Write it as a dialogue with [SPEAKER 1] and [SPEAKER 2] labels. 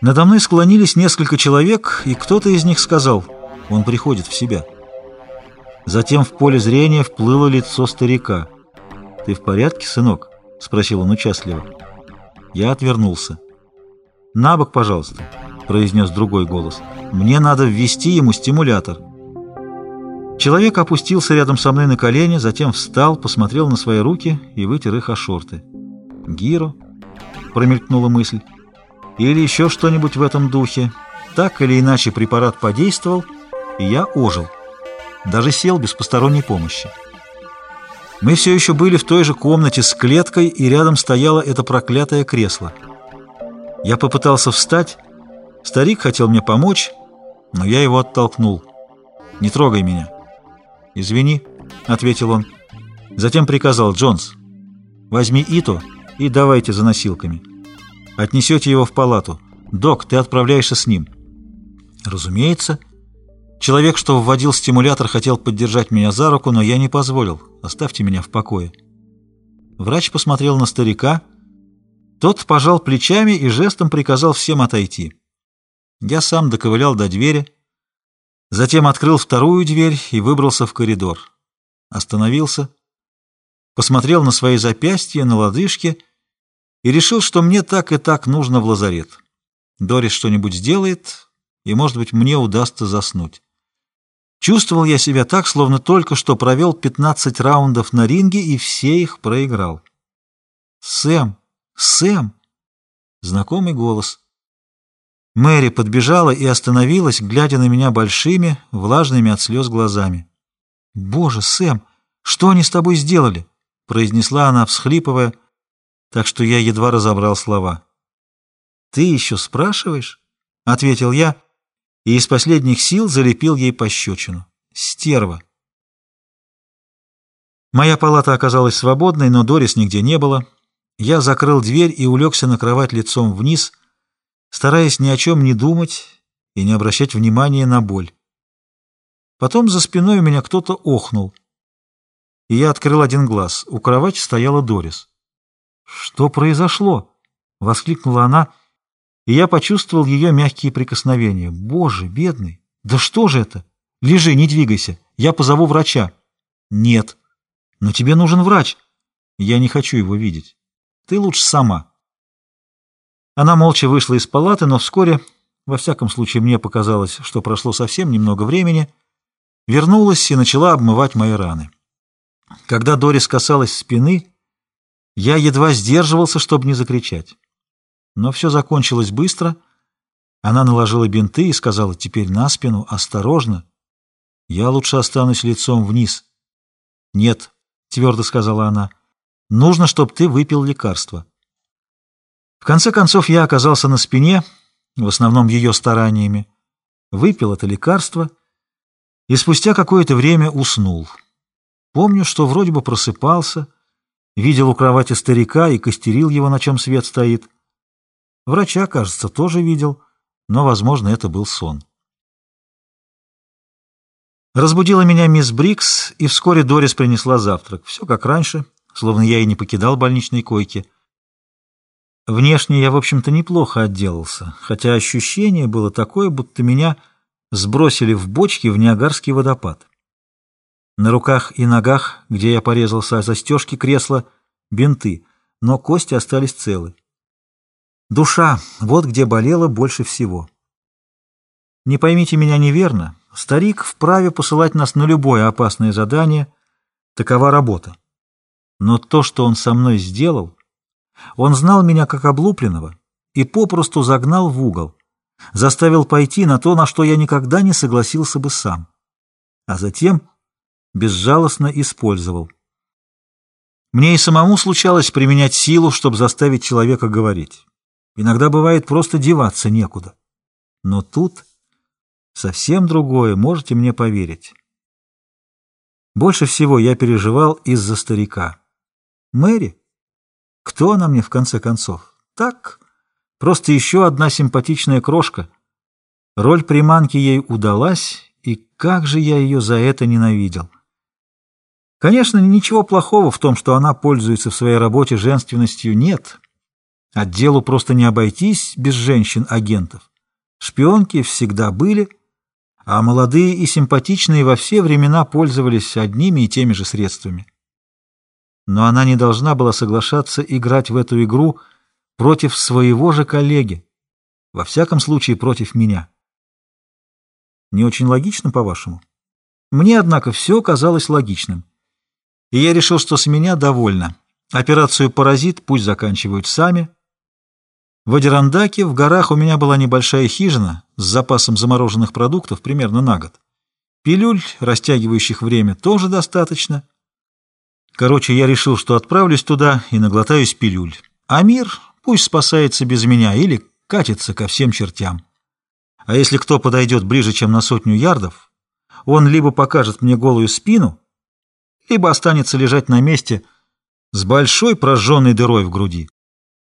[SPEAKER 1] Надо мной склонились несколько человек, и кто-то из них сказал, он приходит в себя. Затем в поле зрения вплыло лицо старика. «Ты в порядке, сынок?» — спросил он участливо. Я отвернулся. «На бок, пожалуйста», — произнес другой голос. «Мне надо ввести ему стимулятор». Человек опустился рядом со мной на колени, затем встал, посмотрел на свои руки и вытер их о шорты. «Гиро?» — промелькнула мысль или еще что-нибудь в этом духе. Так или иначе препарат подействовал, и я ожил. Даже сел без посторонней помощи. Мы все еще были в той же комнате с клеткой, и рядом стояло это проклятое кресло. Я попытался встать. Старик хотел мне помочь, но я его оттолкнул. «Не трогай меня». «Извини», — ответил он. Затем приказал «Джонс, возьми Ито и давайте за носилками». Отнесете его в палату. Док, ты отправляешься с ним. Разумеется. Человек, что вводил стимулятор, хотел поддержать меня за руку, но я не позволил. Оставьте меня в покое. Врач посмотрел на старика. Тот пожал плечами и жестом приказал всем отойти. Я сам доковылял до двери, затем открыл вторую дверь и выбрался в коридор. Остановился, посмотрел на свои запястья, на лодыжки и решил, что мне так и так нужно в лазарет. Дорис что-нибудь сделает, и, может быть, мне удастся заснуть. Чувствовал я себя так, словно только что провел 15 раундов на ринге и все их проиграл. «Сэм! Сэм!» Знакомый голос. Мэри подбежала и остановилась, глядя на меня большими, влажными от слез глазами. «Боже, Сэм, что они с тобой сделали?» произнесла она, всхлипывая, так что я едва разобрал слова. «Ты еще спрашиваешь?» — ответил я, и из последних сил залепил ей пощечину. «Стерва!» Моя палата оказалась свободной, но Дорис нигде не было. Я закрыл дверь и улегся на кровать лицом вниз, стараясь ни о чем не думать и не обращать внимания на боль. Потом за спиной у меня кто-то охнул, и я открыл один глаз. У кровати стояла Дорис. «Что произошло?» — воскликнула она, и я почувствовал ее мягкие прикосновения. «Боже, бедный! Да что же это? Лежи, не двигайся, я позову врача». «Нет, но тебе нужен врач. Я не хочу его видеть. Ты лучше сама». Она молча вышла из палаты, но вскоре, во всяком случае мне показалось, что прошло совсем немного времени, вернулась и начала обмывать мои раны. Когда Дорис касалась спины, я едва сдерживался, чтобы не закричать. Но все закончилось быстро. Она наложила бинты и сказала, теперь на спину, осторожно. Я лучше останусь лицом вниз. Нет, твердо сказала она, нужно, чтобы ты выпил лекарство. В конце концов я оказался на спине, в основном ее стараниями, выпил это лекарство и спустя какое-то время уснул. Помню, что вроде бы просыпался, Видел у кровати старика и костерил его, на чем свет стоит. Врача, кажется, тоже видел, но, возможно, это был сон. Разбудила меня мисс Брикс, и вскоре Дорис принесла завтрак. Все как раньше, словно я и не покидал больничной койки. Внешне я, в общем-то, неплохо отделался, хотя ощущение было такое, будто меня сбросили в бочке в Ниагарский водопад. На руках и ногах, где я порезался о застежки кресла, бинты, но кости остались целы. Душа — вот где болела больше всего. Не поймите меня неверно, старик вправе посылать нас на любое опасное задание, такова работа. Но то, что он со мной сделал, он знал меня как облупленного и попросту загнал в угол, заставил пойти на то, на что я никогда не согласился бы сам. А затем безжалостно использовал. Мне и самому случалось применять силу, чтобы заставить человека говорить. Иногда бывает просто деваться некуда. Но тут совсем другое, можете мне поверить. Больше всего я переживал из-за старика. Мэри? Кто она мне в конце концов? Так, просто еще одна симпатичная крошка. Роль приманки ей удалась, и как же я ее за это ненавидел. Конечно, ничего плохого в том, что она пользуется в своей работе женственностью, нет. Отделу просто не обойтись без женщин-агентов. Шпионки всегда были, а молодые и симпатичные во все времена пользовались одними и теми же средствами. Но она не должна была соглашаться играть в эту игру против своего же коллеги, во всяком случае против меня. Не очень логично, по-вашему? Мне, однако, все казалось логичным. И я решил, что с меня довольно. Операцию «Паразит» пусть заканчивают сами. В Адирандаке в горах у меня была небольшая хижина с запасом замороженных продуктов примерно на год. Пилюль, растягивающих время, тоже достаточно. Короче, я решил, что отправлюсь туда и наглотаюсь пилюль. А мир пусть спасается без меня или катится ко всем чертям. А если кто подойдет ближе, чем на сотню ярдов, он либо покажет мне голую спину, либо останется лежать на месте с большой прожженной дырой в груди.